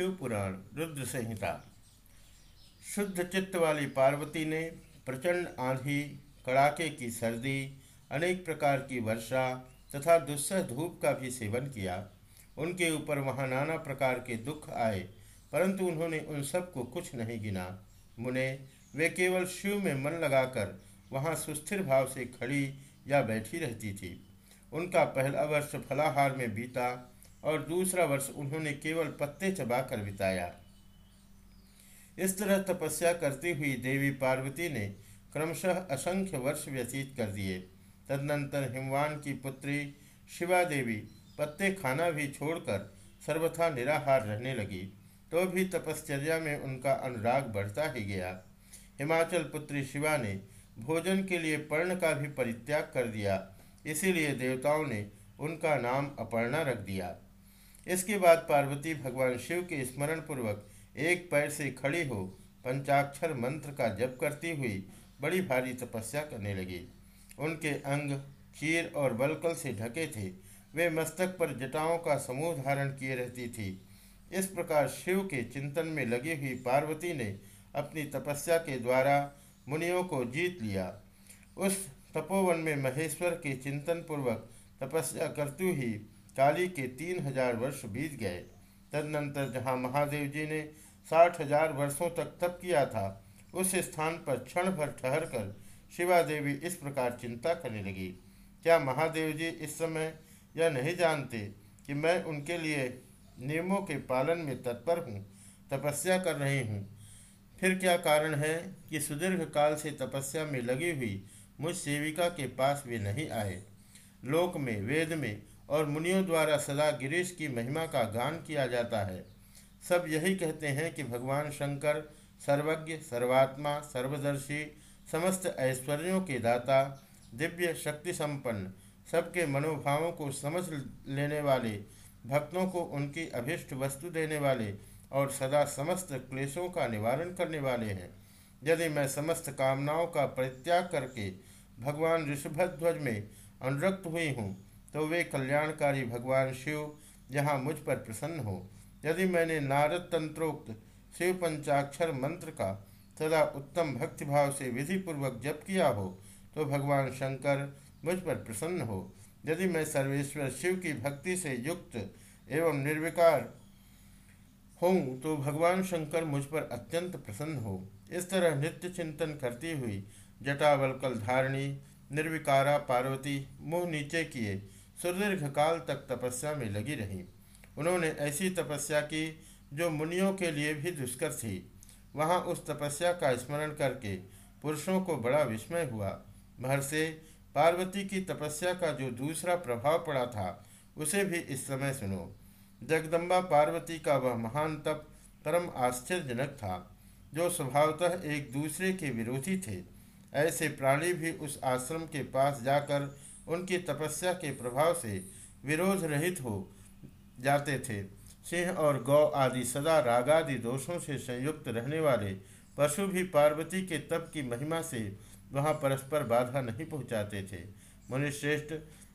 शिव पुराण रुद्र संहिता। शुद्ध चित्त वाली पार्वती ने प्रचंड आंधी, कड़ाके की सर्दी, अनेक प्रकार की वर्षा तथा दुस्सह धूप का भी सेवन किया। उनके ऊपर वहाँ नाना प्रकार के दुख आए, परंतु उन्होंने उन सबको कुछ नहीं गिना। मुने, वे केवल शिव में मन लगाकर वहाँ सुस्थिर भाव से खड़ी या बैठी रहती थी। उनका पहला वर्ष फलाहार में बीता और दूसरा वर्ष उन्होंने केवल पत्ते चबाकर बिताया। इस तरह तपस्या करती हुई देवी पार्वती ने क्रमशः असंख्य वर्ष व्यतीत कर दिए। तदनंतर हिमवान की पुत्री शिवा देवी पत्ते खाना भी छोड़कर सर्वथा निराहार रहने लगी तो भी तपश्चर्या में उनका अनुराग बढ़ता ही गया। हिमाचल पुत्री शिवा ने भोजन के लिए पर्ण का भी परित्याग कर दिया। इसीलिए देवताओं ने उनका नाम अपर्णा रख दिया। इसके बाद पार्वती भगवान शिव के स्मरण पूर्वक एक पैर से खड़ी हो पंचाक्षर मंत्र का जप करती हुई बड़ी भारी तपस्या करने लगी। उनके अंग, चीर और बलकल से ढके थे। वे मस्तक पर जटाओं का समूह धारण किए रहती थी। इस प्रकार शिव के चिंतन में लगी हुई पार्वती ने अपनी तपस्या के द्वारा मुनियों को जीत लिया। उस तपोवन में महेश्वर के चिंतन पूर्वक तपस्या करती हुई काली के तीन हज़ार वर्ष बीत गए। तदनंतर जहाँ महादेव जी ने साठ हज़ार वर्षों तक तप किया था, उस स्थान पर क्षण भर ठहर कर शिवा देवी इस प्रकार चिंता करने लगी। क्या महादेव जी इस समय यह नहीं जानते कि मैं उनके लिए नियमों के पालन में तत्पर हूँ, तपस्या कर रही हूँ? फिर क्या कारण है कि सुदीर्घ काल से तपस्या में लगी हुई मुझ सेविका के पास वे नहीं आए? लोक में, वेद में और मुनियों द्वारा सदा गिरीश की महिमा का गान किया जाता है। सब यही कहते हैं कि भगवान शंकर, सर्वज्ञ, सर्वात्मा, सर्वदर्शी, समस्त ऐश्वर्यों के दाता, दिव्य शक्ति संपन्न, सबके मनोभावों को समझ लेने वाले, भक्तों को उनकी अभिष्ट वस्तु देने वाले और सदा समस्त क्लेशों का निवारण करने वाले हैं। यदि मैं समस्त कामनाओं का परित्याग करके भगवान ऋषभध्वज में अनुरक्त हुई हूँ तो वे कल्याणकारी भगवान शिव यहाँ मुझ पर प्रसन्न हो। यदि मैंने नारद तंत्रोक्त शिव पंचाक्षर मंत्र का सदा उत्तम भक्तिभाव से विधिपूर्वक जप किया हो तो भगवान शंकर मुझ पर प्रसन्न हो। यदि मैं सर्वेश्वर शिव की भक्ति से युक्त एवं निर्विकार हूँ तो भगवान शंकर मुझ पर अत्यंत प्रसन्न हो। इस तरह नित्य चिंतन करती हुई जटावलकल धारणी, निर्विकारा पार्वती मुँह नीचे किए सुदीर्घ काल तक तपस्या में लगी रही। उन्होंने ऐसी तपस्या की जो मुनियों के लिए भी दुष्कर थी। वहाँ उस तपस्या का स्मरण करके पुरुषों को बड़ा विस्मय हुआ। से पार्वती की तपस्या का जो दूसरा प्रभाव पड़ा था, उसे भी इस समय सुनो। जगदम्बा पार्वती का वह महान तप परम आश्चर्यजनक था, जो स्वभावतः एक दूसरे के विरोधी थे। ऐसे प्राणी भी उस आश्रम के पास जाकर उनकी तपस्या के प्रभाव से विरोध रहित हो जाते थे। सिंह और गौ आदि सदा रागादि दोषों से संयुक्त रहने वाले पशु भी पार्वती के तप की महिमा से वहाँ परस्पर बाधा नहीं पहुँचाते थे। मुनिश्रेष्ठ,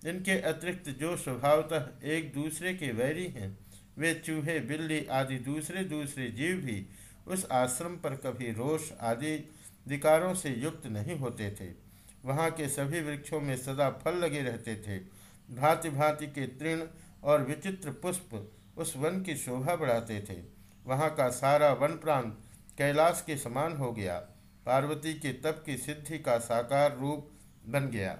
इनके अतिरिक्त जो स्वभावतः एक दूसरे के वैरी हैं, वे चूहे, बिल्ली आदि दूसरे दूसरे जीव भी उस आश्रम पर कभी रोष आदि विकारों से युक्त नहीं होते थे। वहाँ के सभी वृक्षों में सदा फल लगे रहते थे। भांति भांति के तृण और विचित्र पुष्प उस वन की शोभा बढ़ाते थे। वहाँ का सारा वन प्रांत कैलाश के समान हो गया। पार्वती के तप की सिद्धि का साकार रूप बन गया।